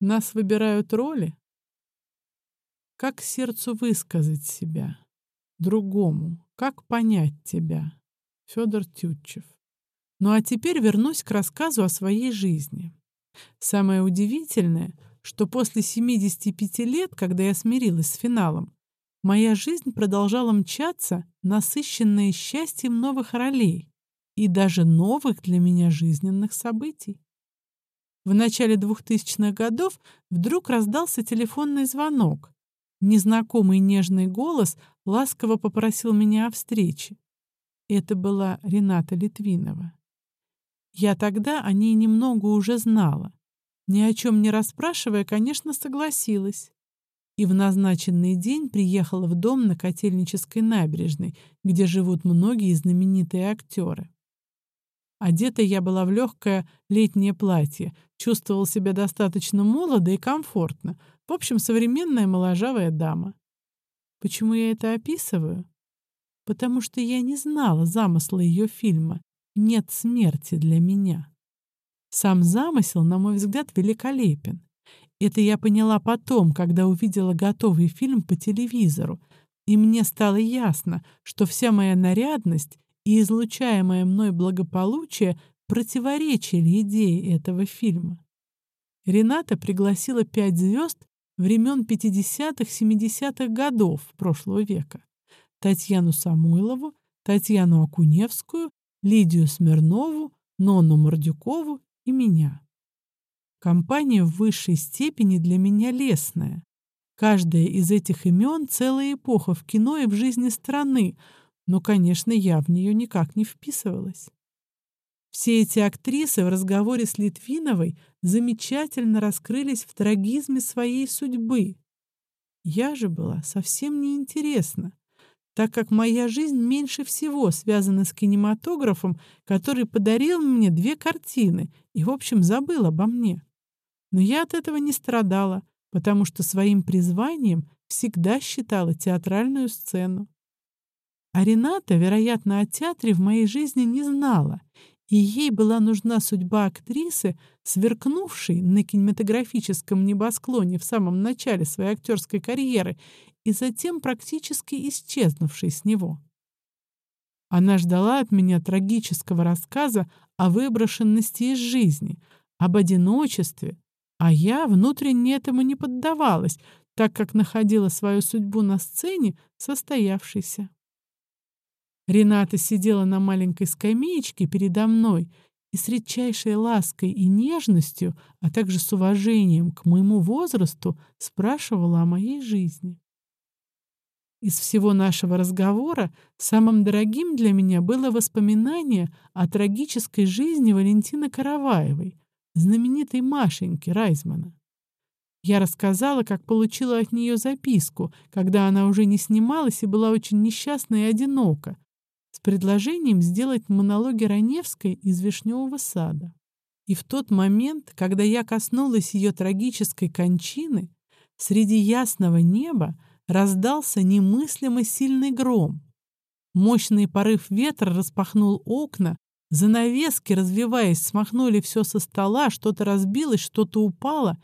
Нас выбирают роли? Как сердцу высказать себя? Другому. Как понять тебя? Федор Тютчев. Ну а теперь вернусь к рассказу о своей жизни. Самое удивительное, что после 75 лет, когда я смирилась с финалом, моя жизнь продолжала мчаться, насыщенная счастьем новых ролей и даже новых для меня жизненных событий. В начале 2000-х годов вдруг раздался телефонный звонок. Незнакомый нежный голос ласково попросил меня о встрече. Это была Рената Литвинова. Я тогда о ней немного уже знала. Ни о чем не расспрашивая, конечно, согласилась. И в назначенный день приехала в дом на Котельнической набережной, где живут многие знаменитые актеры. Одета я была в легкое летнее платье, чувствовала себя достаточно молодо и комфортно. В общем, современная моложавая дама. Почему я это описываю? Потому что я не знала замысла ее фильма «Нет смерти для меня». Сам замысел, на мой взгляд, великолепен. Это я поняла потом, когда увидела готовый фильм по телевизору, и мне стало ясно, что вся моя нарядность и излучаемое мной благополучие противоречили идее этого фильма. Рената пригласила пять звезд времен 50-70-х годов прошлого века. Татьяну Самойлову, Татьяну Акуневскую, Лидию Смирнову, Нону Мордюкову и меня. Компания в высшей степени для меня лесная. Каждая из этих имен — целая эпоха в кино и в жизни страны, но, конечно, я в нее никак не вписывалась. Все эти актрисы в разговоре с Литвиновой замечательно раскрылись в трагизме своей судьбы. Я же была совсем неинтересна, так как моя жизнь меньше всего связана с кинематографом, который подарил мне две картины и, в общем, забыл обо мне. Но я от этого не страдала, потому что своим призванием всегда считала театральную сцену. А Рената, вероятно, о театре в моей жизни не знала, и ей была нужна судьба актрисы, сверкнувшей на кинематографическом небосклоне в самом начале своей актерской карьеры и затем практически исчезнувшей с него. Она ждала от меня трагического рассказа о выброшенности из жизни, об одиночестве, а я внутренне этому не поддавалась, так как находила свою судьбу на сцене состоявшейся. Рената сидела на маленькой скамеечке передо мной и с редчайшей лаской и нежностью, а также с уважением к моему возрасту спрашивала о моей жизни. Из всего нашего разговора самым дорогим для меня было воспоминание о трагической жизни Валентины Караваевой, знаменитой Машеньки Райзмана. Я рассказала, как получила от нее записку, когда она уже не снималась и была очень несчастна и одинока, с предложением сделать монологи Раневской из «Вишневого сада». И в тот момент, когда я коснулась ее трагической кончины, среди ясного неба раздался немыслимо сильный гром. Мощный порыв ветра распахнул окна, занавески, развиваясь, смахнули все со стола, что-то разбилось, что-то упало.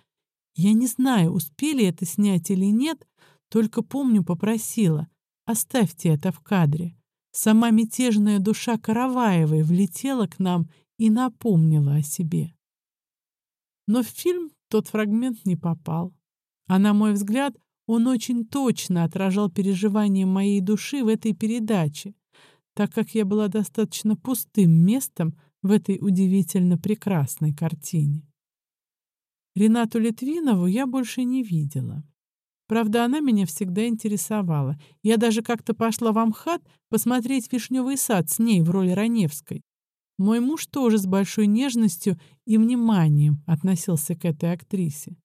Я не знаю, успели это снять или нет, только помню, попросила, оставьте это в кадре. Сама мятежная душа Караваевой влетела к нам и напомнила о себе. Но в фильм тот фрагмент не попал. А на мой взгляд, он очень точно отражал переживания моей души в этой передаче, так как я была достаточно пустым местом в этой удивительно прекрасной картине. Ренату Литвинову я больше не видела. Правда, она меня всегда интересовала. Я даже как-то пошла в Амхат посмотреть «Вишневый сад» с ней в роли Раневской. Мой муж тоже с большой нежностью и вниманием относился к этой актрисе.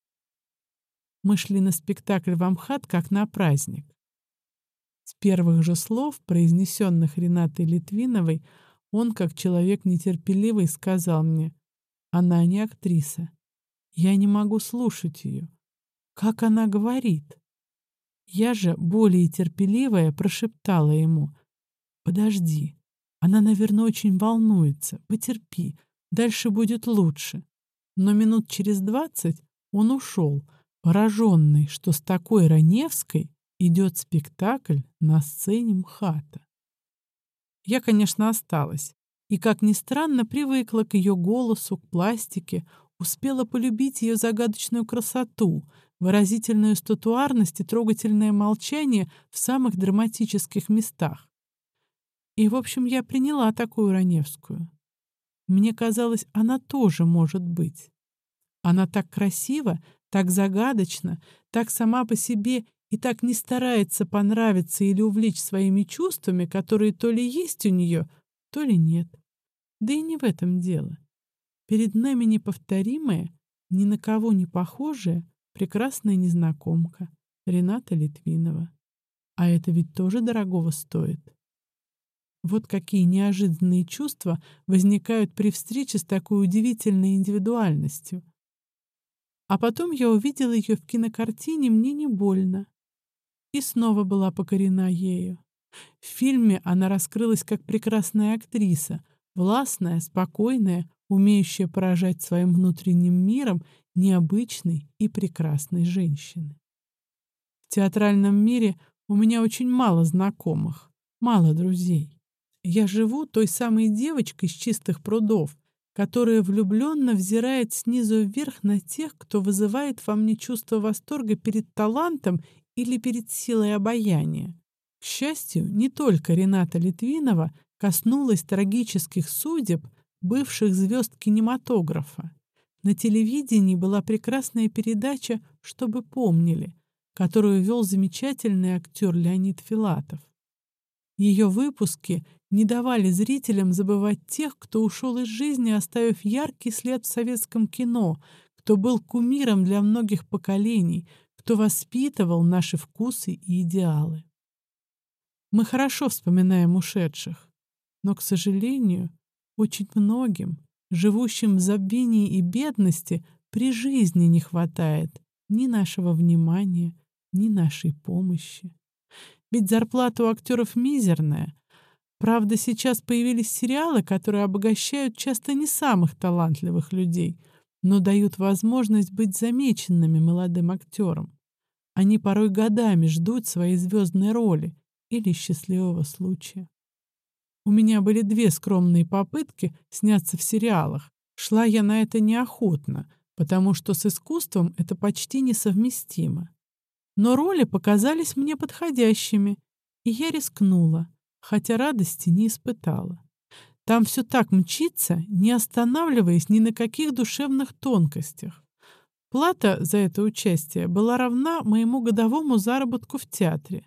Мы шли на спектакль в Амхат как на праздник. С первых же слов, произнесенных Ренатой Литвиновой, он, как человек нетерпеливый, сказал мне, «Она не актриса. Я не могу слушать ее. Как она говорит? Я же, более терпеливая, прошептала ему. «Подожди. Она, наверное, очень волнуется. Потерпи. Дальше будет лучше». Но минут через двадцать он ушел, пораженный, что с такой Раневской идет спектакль на сцене МХАТа. Я, конечно, осталась, и, как ни странно, привыкла к ее голосу, к пластике, успела полюбить ее загадочную красоту, выразительную статуарность и трогательное молчание в самых драматических местах. И, в общем, я приняла такую Раневскую. Мне казалось, она тоже может быть. Она так красива, так загадочна, так сама по себе и так не старается понравиться или увлечь своими чувствами, которые то ли есть у нее, то ли нет. Да и не в этом дело. Перед нами неповторимая, ни на кого не похожая, прекрасная незнакомка Рената Литвинова. А это ведь тоже дорогого стоит. Вот какие неожиданные чувства возникают при встрече с такой удивительной индивидуальностью. А потом я увидела ее в кинокартине «Мне не больно». И снова была покорена ею. В фильме она раскрылась как прекрасная актриса, властная, спокойная, умеющая поражать своим внутренним миром необычной и прекрасной женщины. В театральном мире у меня очень мало знакомых, мало друзей. Я живу той самой девочкой с чистых прудов, которая влюбленно взирает снизу вверх на тех, кто вызывает во мне чувство восторга перед талантом или перед силой обаяния. К счастью, не только Рената Литвинова коснулась трагических судеб бывших звезд кинематографа. На телевидении была прекрасная передача «Чтобы помнили», которую вел замечательный актер Леонид Филатов. Ее выпуски не давали зрителям забывать тех, кто ушел из жизни, оставив яркий след в советском кино, кто был кумиром для многих поколений, кто воспитывал наши вкусы и идеалы. Мы хорошо вспоминаем ушедших, но, к сожалению, очень многим, живущим в забвении и бедности, при жизни не хватает ни нашего внимания, ни нашей помощи. Ведь зарплата у актеров мизерная. Правда, сейчас появились сериалы, которые обогащают часто не самых талантливых людей, но дают возможность быть замеченными молодым актерам. Они порой годами ждут своей звездной роли или счастливого случая. У меня были две скромные попытки сняться в сериалах. Шла я на это неохотно, потому что с искусством это почти несовместимо. Но роли показались мне подходящими, и я рискнула, хотя радости не испытала. Там все так мчится, не останавливаясь ни на каких душевных тонкостях. Плата за это участие была равна моему годовому заработку в театре.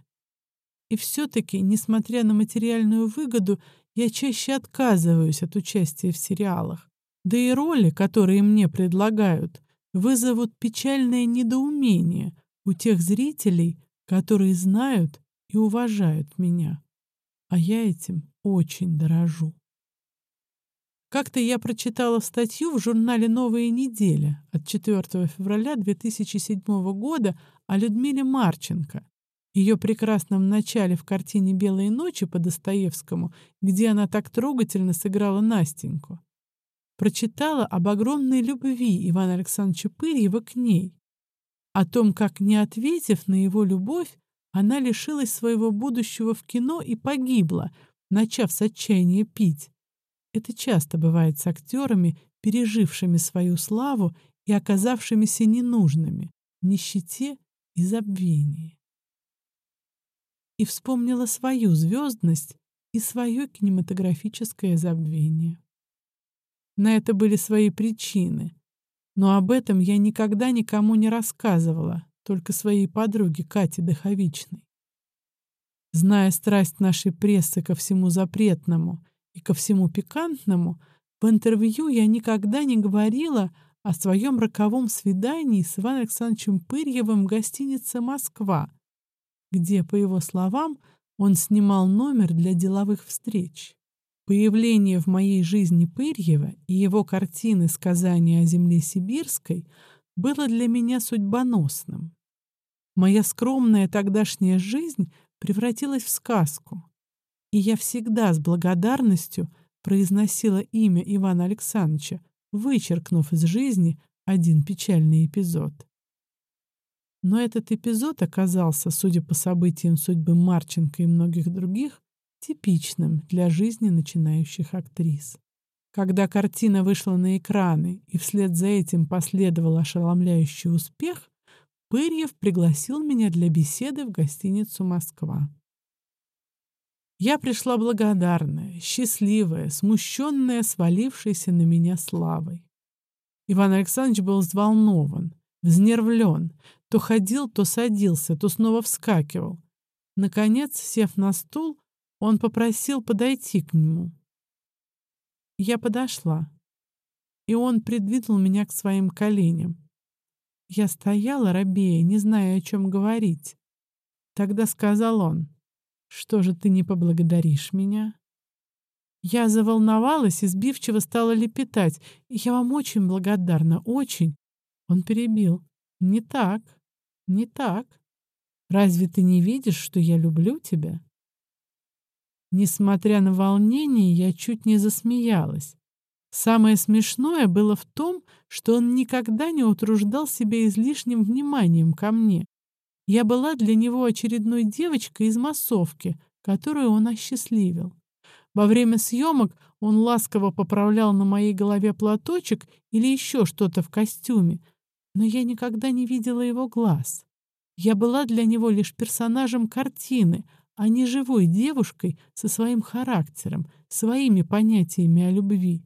И все-таки, несмотря на материальную выгоду, я чаще отказываюсь от участия в сериалах. Да и роли, которые мне предлагают, вызовут печальное недоумение, у тех зрителей, которые знают и уважают меня. А я этим очень дорожу. Как-то я прочитала статью в журнале «Новая неделя» от 4 февраля 2007 года о Людмиле Марченко, ее прекрасном начале в картине «Белые ночи» по Достоевскому, где она так трогательно сыграла Настеньку. Прочитала об огромной любви Ивана Александровича Пырьева к ней, о том, как, не ответив на его любовь, она лишилась своего будущего в кино и погибла, начав с отчаяния пить. Это часто бывает с актерами, пережившими свою славу и оказавшимися ненужными, нищете и забвении. И вспомнила свою звездность и свое кинематографическое забвение. На это были свои причины, но об этом я никогда никому не рассказывала, только своей подруге Кате Доховичной. Зная страсть нашей прессы ко всему запретному и ко всему пикантному, в интервью я никогда не говорила о своем роковом свидании с Иваном Александровичем Пырьевым в гостинице «Москва», где, по его словам, он снимал номер для деловых встреч. Появление в моей жизни Пырьева и его картины «Сказания о земле сибирской» было для меня судьбоносным. Моя скромная тогдашняя жизнь превратилась в сказку, и я всегда с благодарностью произносила имя Ивана Александровича, вычеркнув из жизни один печальный эпизод. Но этот эпизод оказался, судя по событиям судьбы Марченко и многих других, типичным для жизни начинающих актрис. Когда картина вышла на экраны и вслед за этим последовал ошеломляющий успех, Пырьев пригласил меня для беседы в гостиницу «Москва». Я пришла благодарная, счастливая, смущенная, свалившейся на меня славой. Иван Александрович был взволнован, взнервлен, то ходил, то садился, то снова вскакивал. Наконец, сев на стул, он попросил подойти к нему. Я подошла, и он придвинул меня к своим коленям. Я стояла, рабея, не зная, о чем говорить. Тогда сказал он, «Что же ты не поблагодаришь меня?» Я заволновалась и сбивчиво стала лепетать. «Я вам очень благодарна, очень!» Он перебил. «Не так, не так. Разве ты не видишь, что я люблю тебя?» Несмотря на волнение, я чуть не засмеялась. Самое смешное было в том, что он никогда не утруждал себя излишним вниманием ко мне. Я была для него очередной девочкой из массовки, которую он осчастливил. Во время съемок он ласково поправлял на моей голове платочек или еще что-то в костюме, но я никогда не видела его глаз. Я была для него лишь персонажем картины, а не живой девушкой со своим характером, своими понятиями о любви.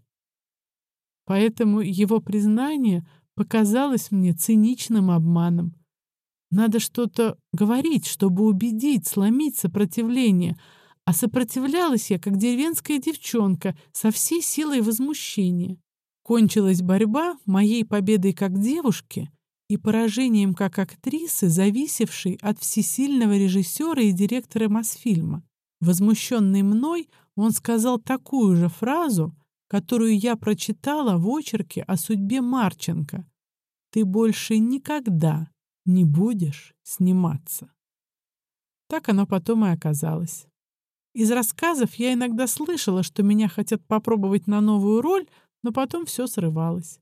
Поэтому его признание показалось мне циничным обманом. Надо что-то говорить, чтобы убедить, сломить сопротивление. А сопротивлялась я, как деревенская девчонка, со всей силой возмущения. Кончилась борьба моей победой как девушки и поражением как актрисы, зависевшей от всесильного режиссера и директора Мосфильма. Возмущенный мной, он сказал такую же фразу — которую я прочитала в очерке о судьбе Марченко. Ты больше никогда не будешь сниматься. Так оно потом и оказалось. Из рассказов я иногда слышала, что меня хотят попробовать на новую роль, но потом все срывалось.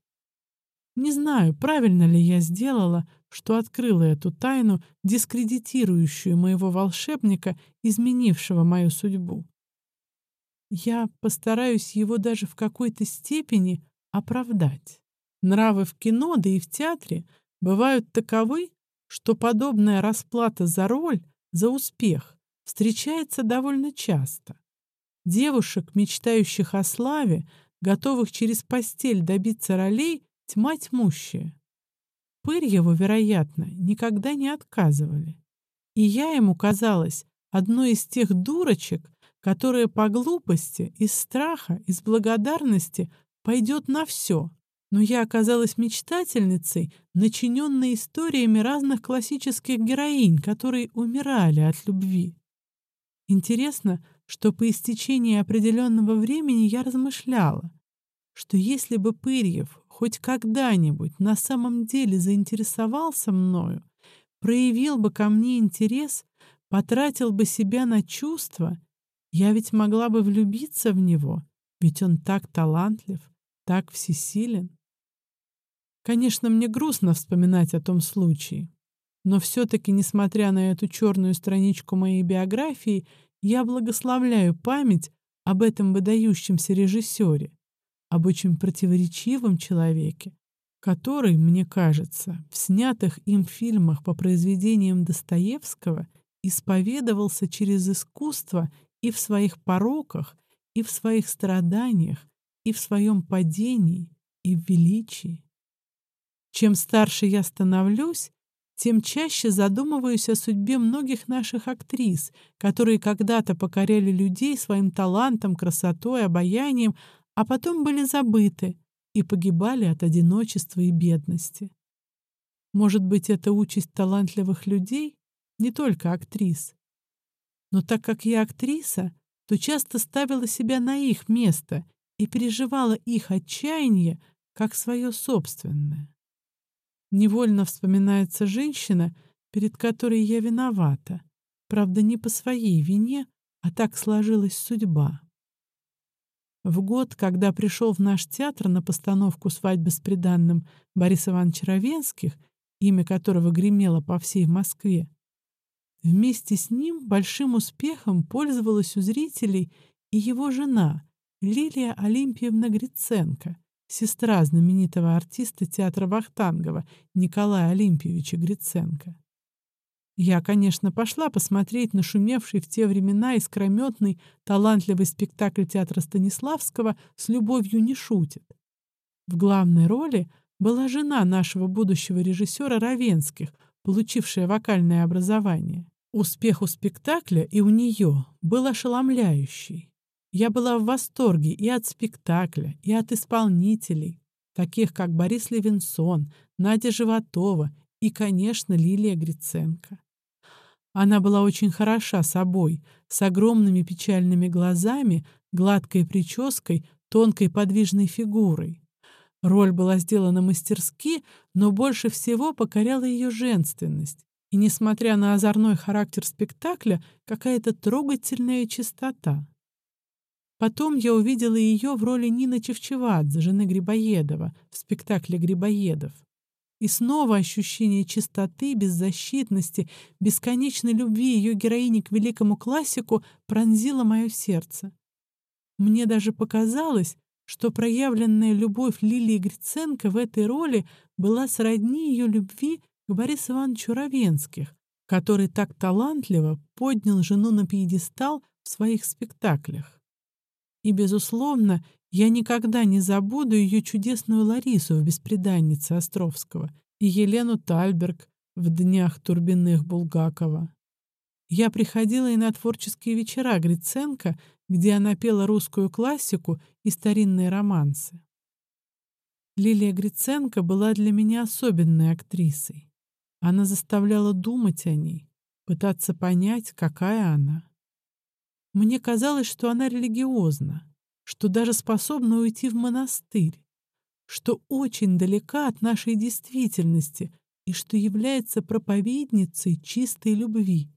Не знаю, правильно ли я сделала, что открыла эту тайну, дискредитирующую моего волшебника, изменившего мою судьбу. Я постараюсь его даже в какой-то степени оправдать. Нравы в кино, да и в театре бывают таковы, что подобная расплата за роль, за успех, встречается довольно часто. Девушек, мечтающих о славе, готовых через постель добиться ролей, тьма тьмущая. Пырьеву, вероятно, никогда не отказывали. И я ему казалась одной из тех дурочек, которая по глупости, из страха, из благодарности пойдет на все. Но я оказалась мечтательницей, начиненной историями разных классических героинь, которые умирали от любви. Интересно, что по истечении определенного времени я размышляла, что если бы Пырьев хоть когда-нибудь на самом деле заинтересовался мною, проявил бы ко мне интерес, потратил бы себя на чувства — я ведь могла бы влюбиться в него, ведь он так талантлив, так всесилен. Конечно, мне грустно вспоминать о том случае, но все-таки, несмотря на эту черную страничку моей биографии, я благословляю память об этом выдающемся режиссере, об очень противоречивом человеке, который, мне кажется, в снятых им фильмах по произведениям Достоевского исповедовался через искусство и в своих пороках, и в своих страданиях, и в своем падении, и в величии. Чем старше я становлюсь, тем чаще задумываюсь о судьбе многих наших актрис, которые когда-то покоряли людей своим талантом, красотой, обаянием, а потом были забыты и погибали от одиночества и бедности. Может быть, это участь талантливых людей, не только актрис, но так как я актриса, то часто ставила себя на их место и переживала их отчаяние как свое собственное. Невольно вспоминается женщина, перед которой я виновата, правда, не по своей вине, а так сложилась судьба. В год, когда пришел в наш театр на постановку «Свадьбы с приданным» Борис Иванович Равенских, имя которого гремело по всей Москве, вместе с ним большим успехом пользовалась у зрителей и его жена Лилия Олимпиевна Гриценко, сестра знаменитого артиста театра Вахтангова Николая Олимпиевича Гриценко. Я, конечно, пошла посмотреть на шумевший в те времена искрометный, талантливый спектакль театра Станиславского «С любовью не шутит». В главной роли была жена нашего будущего режиссера Равенских, получившая вокальное образование. Успех у спектакля и у нее был ошеломляющий. Я была в восторге и от спектакля, и от исполнителей, таких как Борис Левинсон, Надя Животова и, конечно, Лилия Гриценко. Она была очень хороша собой, с огромными печальными глазами, гладкой прической, тонкой подвижной фигурой. Роль была сделана мастерски, но больше всего покоряла ее женственность. И, несмотря на озорной характер спектакля, какая-то трогательная чистота. Потом я увидела ее в роли Нины Чевчевадзе, жены Грибоедова, в спектакле «Грибоедов». И снова ощущение чистоты, беззащитности, бесконечной любви ее героини к великому классику пронзило мое сердце. Мне даже показалось, что проявленная любовь Лилии Гриценко в этой роли была сродни ее любви к Борису Ивановичу Равенских, который так талантливо поднял жену на пьедестал в своих спектаклях. И, безусловно, я никогда не забуду ее чудесную Ларису в «Беспреданнице» Островского и Елену Тальберг в «Днях Турбинных» Булгакова. Я приходила и на творческие вечера Гриценко, где она пела русскую классику и старинные романсы. Лилия Гриценко была для меня особенной актрисой. Она заставляла думать о ней, пытаться понять, какая она. Мне казалось, что она религиозна, что даже способна уйти в монастырь, что очень далека от нашей действительности и что является проповедницей чистой любви.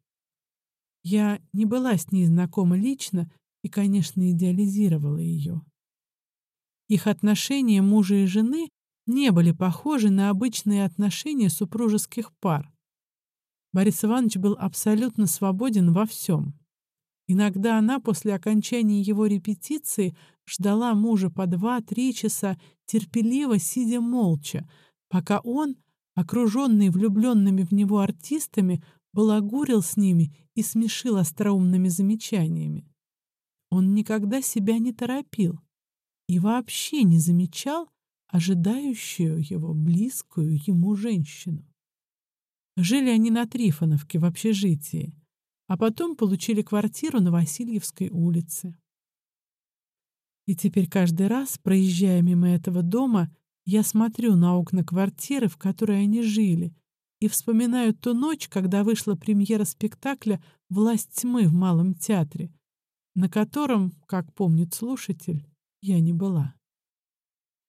Я не была с ней знакома лично и, конечно, идеализировала ее. Их отношения мужа и жены не были похожи на обычные отношения супружеских пар. Борис Иванович был абсолютно свободен во всем. Иногда она после окончания его репетиции ждала мужа по два-три часа, терпеливо сидя молча, пока он, окруженный влюбленными в него артистами, балагурил с ними и смешил остроумными замечаниями. Он никогда себя не торопил и вообще не замечал ожидающую его близкую ему женщину. Жили они на Трифоновке в общежитии а потом получили квартиру на Васильевской улице. И теперь каждый раз, проезжая мимо этого дома, я смотрю на окна квартиры, в которой они жили, и вспоминаю ту ночь, когда вышла премьера спектакля «Власть тьмы» в Малом театре, на котором, как помнит слушатель, я не была.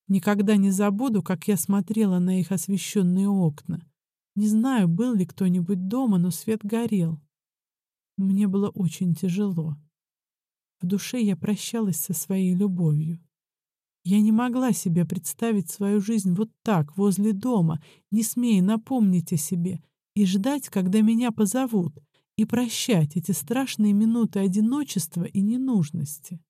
Никогда не забуду, как я смотрела на их освещенные окна. Не знаю, был ли кто-нибудь дома, но свет горел. Мне было очень тяжело. В душе я прощалась со своей любовью. Я не могла себе представить свою жизнь вот так, возле дома, не смея напомнить о себе и ждать, когда меня позовут, и прощать эти страшные минуты одиночества и ненужности.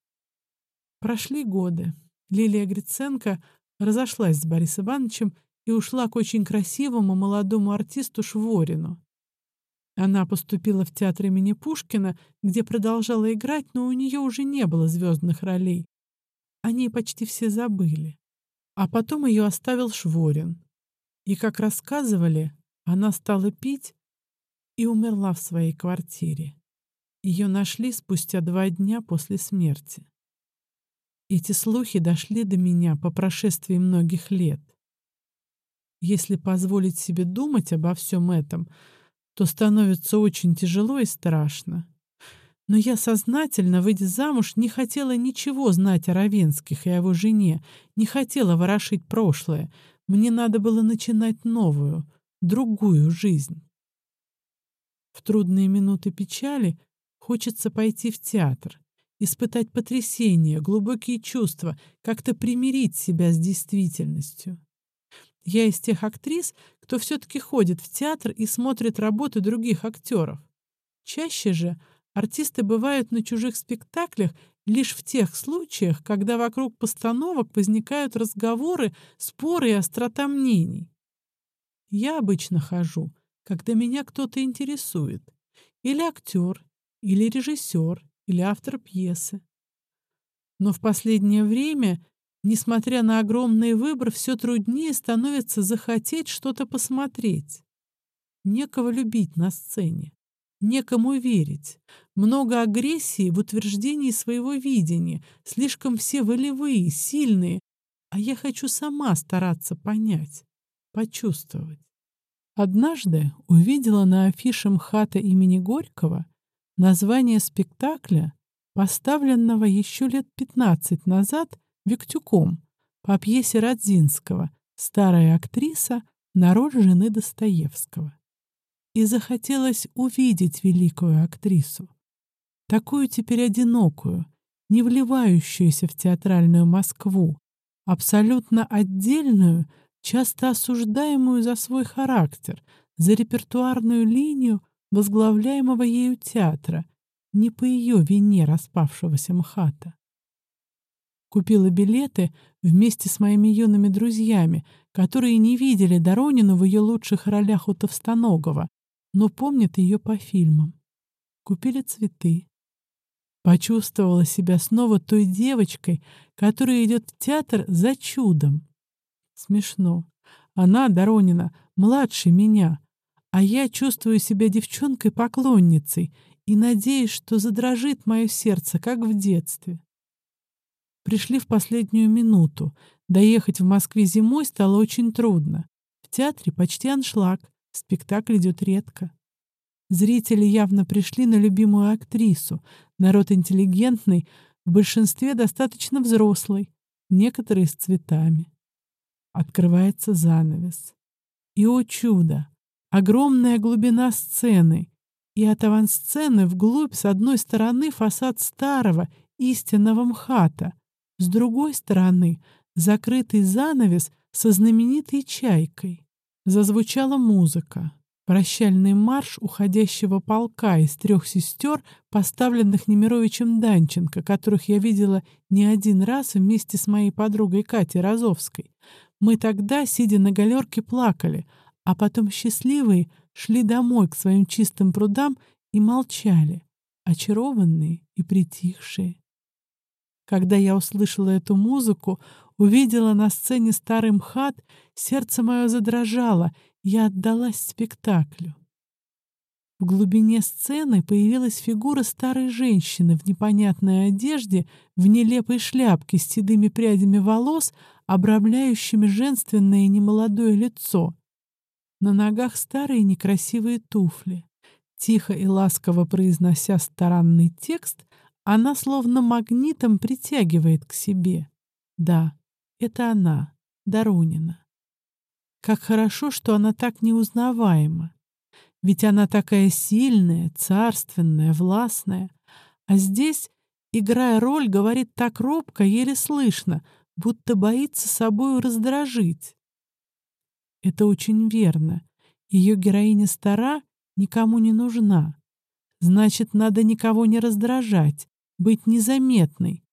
Прошли годы. Лилия Гриценко разошлась с Борисом Ивановичем и ушла к очень красивому молодому артисту Шворину. Она поступила в театр имени Пушкина, где продолжала играть, но у нее уже не было звездных ролей. Они почти все забыли. А потом ее оставил Шворин. И, как рассказывали, она стала пить и умерла в своей квартире. Ее нашли спустя два дня после смерти. Эти слухи дошли до меня по прошествии многих лет. Если позволить себе думать обо всем этом — то становится очень тяжело и страшно. Но я сознательно, выйдя замуж, не хотела ничего знать о Равенских и о его жене, не хотела ворошить прошлое. Мне надо было начинать новую, другую жизнь. В трудные минуты печали хочется пойти в театр, испытать потрясение, глубокие чувства, как-то примирить себя с действительностью. Я из тех актрис, кто все-таки ходит в театр и смотрит работы других актеров. Чаще же артисты бывают на чужих спектаклях лишь в тех случаях, когда вокруг постановок возникают разговоры, споры и острота мнений. Я обычно хожу, когда меня кто-то интересует. Или актер, или режиссер, или автор пьесы. Но в последнее время, несмотря на огромный выбор, все труднее становится захотеть что-то посмотреть. Некого любить на сцене, некому верить. Много агрессии в утверждении своего видения, слишком все волевые, сильные, а я хочу сама стараться понять, почувствовать. Однажды увидела на афише МХАТа имени Горького название спектакля, поставленного еще лет 15 назад Виктюком по пьесе Радзинского «Старая актриса» на роль жены Достоевского. И захотелось увидеть великую актрису, такую теперь одинокую, не вливающуюся в театральную Москву, абсолютно отдельную, часто осуждаемую за свой характер, за репертуарную линию возглавляемого ею театра, не по ее вине распавшегося МХАТа. Купила билеты вместе с моими юными друзьями, которые не видели Доронину в ее лучших ролях у Товстоногова, но помнят ее по фильмам. Купили цветы. Почувствовала себя снова той девочкой, которая идет в театр за чудом, Смешно. Она, Доронина, младше меня, а я чувствую себя девчонкой-поклонницей и надеюсь, что задрожит мое сердце, как в детстве. Пришли в последнюю минуту. Доехать в Москве зимой стало очень трудно. В театре почти аншлаг, спектакль идет редко. Зрители явно пришли на любимую актрису. Народ интеллигентный, в большинстве достаточно взрослый, некоторые с цветами. Открывается занавес. И, о чудо, огромная глубина сцены, и от авансцены вглубь с одной стороны фасад старого, истинного МХАТа, с другой стороны закрытый занавес со знаменитой чайкой. Зазвучала музыка. Прощальный марш уходящего полка из трех сестер, поставленных Немировичем Данченко, которых я видела не один раз вместе с моей подругой Катей Розовской. Мы тогда, сидя на галерке, плакали, а потом счастливые шли домой к своим чистым прудам и молчали, очарованные и притихшие. Когда я услышала эту музыку, увидела на сцене старый МХАТ, сердце мое задрожало, я отдалась спектаклю. В глубине сцены появилась фигура старой женщины в непонятной одежде, в нелепой шляпке с седыми прядями волос, обрамляющими женственное немолодое лицо. На ногах старые некрасивые туфли. Тихо и ласково произнося старанный текст, она словно магнитом притягивает к себе. Да, это она, Доронина. Как хорошо, что она так неузнаваема. Ведь она такая сильная, царственная, властная. А здесь, играя роль, говорит так робко, еле слышно, будто боится собою раздражить. Это очень верно. Ее героиня стара, никому не нужна. Значит, надо никого не раздражать, быть незаметной.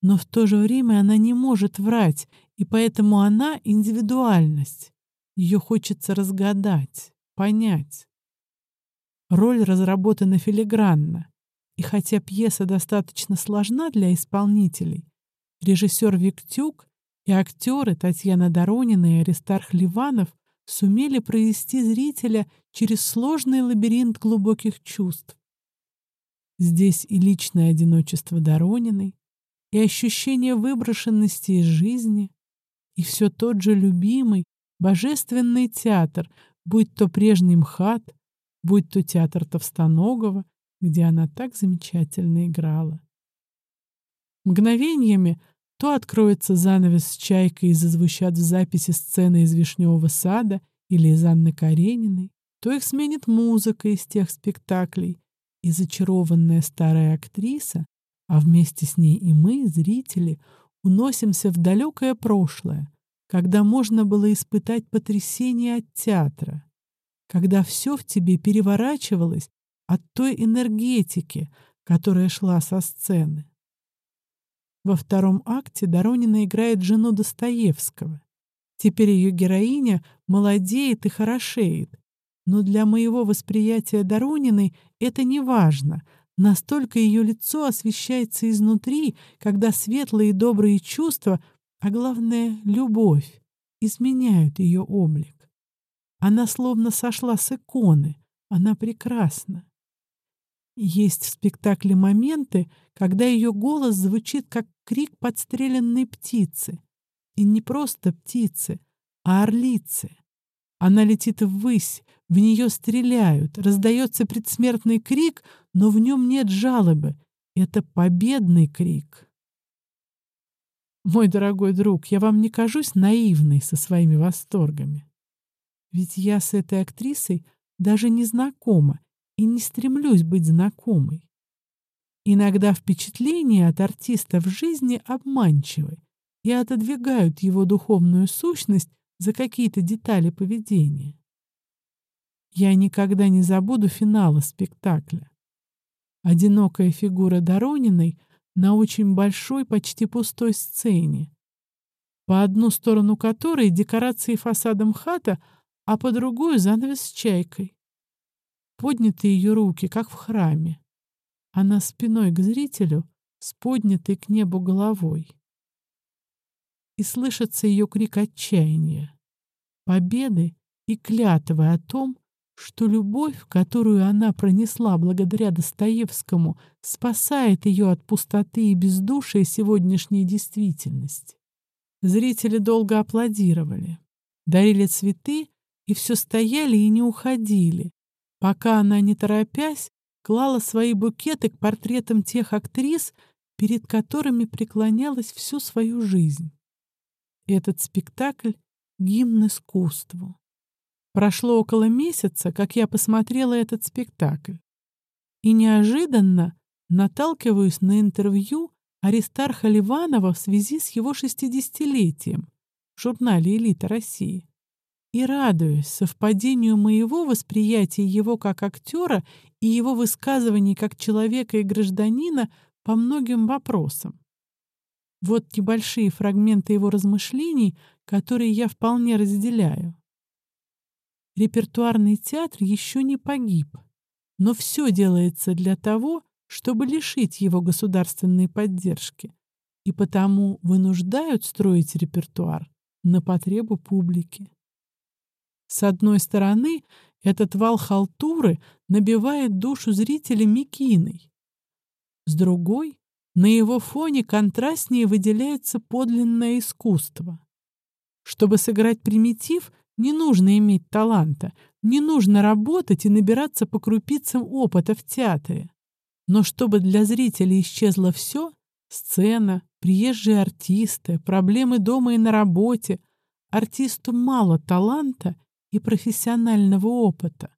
Но в то же время она не может врать, и поэтому она — индивидуальность. Ее хочется разгадать, понять. Роль разработана филигранно, и хотя пьеса достаточно сложна для исполнителей, Режиссер Виктюк и актеры Татьяна Доронина и Аристарх Ливанов сумели провести зрителя через сложный лабиринт глубоких чувств. Здесь и личное одиночество Дорониной, и ощущение выброшенности из жизни, и все тот же любимый, божественный театр, будь то прежний МХАТ, будь то театр Товстоногова, где она так замечательно играла. Мгновениями то откроется занавес с чайкой и зазвучат в записи сцены из «Вишневого сада» или из Анны Карениной, то их сменит музыка из тех спектаклей, и зачарованная старая актриса а вместе с ней и мы, зрители, уносимся в далекое прошлое, когда можно было испытать потрясение от театра, когда все в тебе переворачивалось от той энергетики, которая шла со сцены. Во втором акте Доронина играет жену Достоевского. Теперь ее героиня молодеет и хорошеет. Но для моего восприятия Дорониной это не важно. Настолько ее лицо освещается изнутри, когда светлые и добрые чувства, а главное — любовь, изменяют ее облик. Она словно сошла с иконы. Она прекрасна. Есть в спектакле моменты, когда ее голос звучит как крик подстреленной птицы. И не просто птицы, а орлицы. Она летит ввысь, в нее стреляют, раздается предсмертный крик, но в нем нет жалобы. Это победный крик. Мой дорогой друг, я вам не кажусь наивной со своими восторгами. Ведь я с этой актрисой даже не знакома и не стремлюсь быть знакомой. Иногда впечатления от артиста в жизни обманчивы и отодвигают его духовную сущность за какие-то детали поведения. Я никогда не забуду финала спектакля. Одинокая фигура Дорониной на очень большой, почти пустой сцене, по одну сторону которой декорации фасадом хата, а по другую занавес с чайкой подняты ее руки, как в храме. Она спиной к зрителю с поднятой к небу головой. И слышится ее крик отчаяния, победы и клятвы о том, что любовь, которую она пронесла благодаря Достоевскому, спасает ее от пустоты и бездушия сегодняшней действительности. Зрители долго аплодировали, дарили цветы и все стояли и не уходили, пока она, не торопясь, клала свои букеты к портретам тех актрис, перед которыми преклонялась всю свою жизнь. Этот спектакль — гимн искусству. Прошло около месяца, как я посмотрела этот спектакль. И неожиданно наталкиваюсь на интервью Аристарха Ливанова в связи с его шестидесятилетием в журнале «Элита России» и радуюсь совпадению моего восприятия его как актера и его высказываний как человека и гражданина по многим вопросам. Вот небольшие фрагменты его размышлений, которые я вполне разделяю. Репертуарный театр еще не погиб, но все делается для того, чтобы лишить его государственной поддержки, и потому вынуждают строить репертуар на потребу публики. С одной стороны, этот вал халтуры набивает душу зрителя Микиной. С другой, на его фоне контрастнее выделяется подлинное искусство. Чтобы сыграть примитив, не нужно иметь таланта, не нужно работать и набираться по крупицам опыта в театре. Но чтобы для зрителя исчезло все — сцена, приезжие артисты, проблемы дома и на работе — артисту мало таланта и профессионального опыта.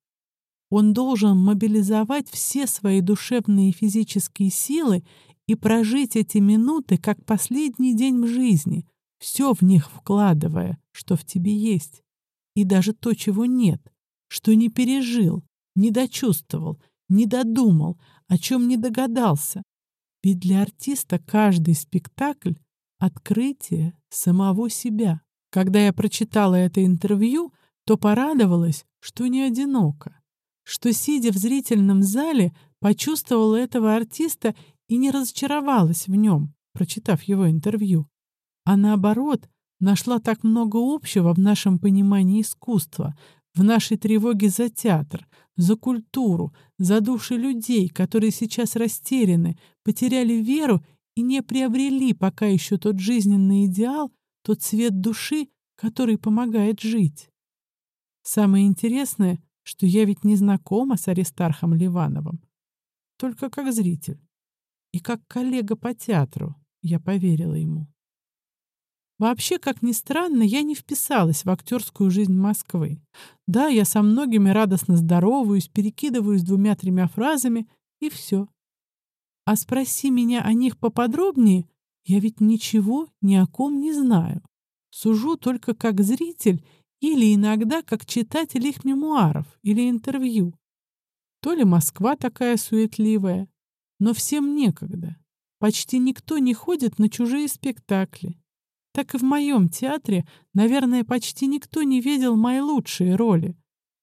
Он должен мобилизовать все свои душевные и физические силы и прожить эти минуты как последний день в жизни, все в них вкладывая, что в тебе есть. И даже то, чего нет, что не пережил, не дочувствовал, не додумал, о чем не догадался. Ведь для артиста каждый спектакль — открытие самого себя. Когда я прочитала это интервью, то порадовалась, что не одинока, что, сидя в зрительном зале, почувствовала этого артиста и не разочаровалась в нем, прочитав его интервью, а наоборот, нашла так много общего в нашем понимании искусства, в нашей тревоге за театр, за культуру, за души людей, которые сейчас растеряны, потеряли веру и не приобрели пока еще тот жизненный идеал, тот цвет души, который помогает жить. Самое интересное, что я ведь не знакома с Аристархом Ливановым. Только как зритель. И как коллега по театру я поверила ему. Вообще, как ни странно, я не вписалась в актерскую жизнь Москвы. Да, я со многими радостно здороваюсь, перекидываюсь двумя-тремя фразами, и все. А спроси меня о них поподробнее, я ведь ничего ни о ком не знаю. Сужу только как зритель или иногда как читатель их мемуаров или интервью. То ли Москва такая суетливая, но всем некогда. Почти никто не ходит на чужие спектакли. Так и в моем театре, наверное, почти никто не видел мои лучшие роли.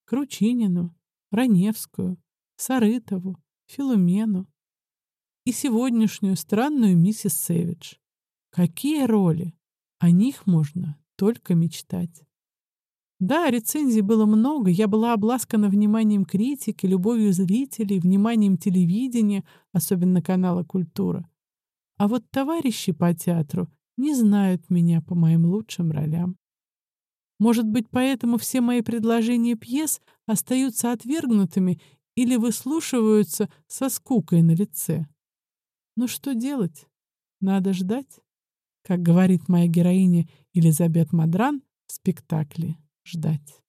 Кручинину, Раневскую, Сарытову, Филумену и сегодняшнюю странную миссис Сэвидж. Какие роли! О них можно только мечтать. Да, рецензий было много, я была обласкана вниманием критики, любовью зрителей, вниманием телевидения, особенно канала «Культура». А вот товарищи по театру не знают меня по моим лучшим ролям. Может быть, поэтому все мои предложения пьес остаются отвергнутыми или выслушиваются со скукой на лице. Но что делать? Надо ждать, как говорит моя героиня Елизабет Мадран в спектакле «Ждать».